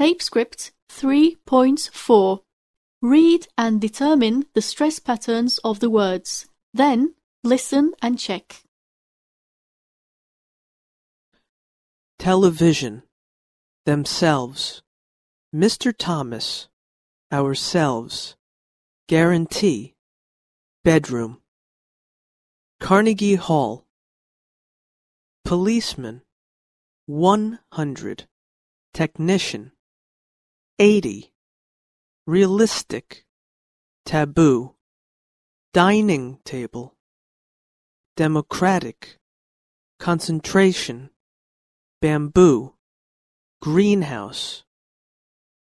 Tape script 3.4 Read and determine the stress patterns of the words. Then, listen and check. television, themselves, Mr. Thomas, ourselves, guarantee, bedroom, Carnegie Hall, policeman, one hundred, technician, eighty, realistic, taboo, dining table, democratic, concentration, bamboo, greenhouse,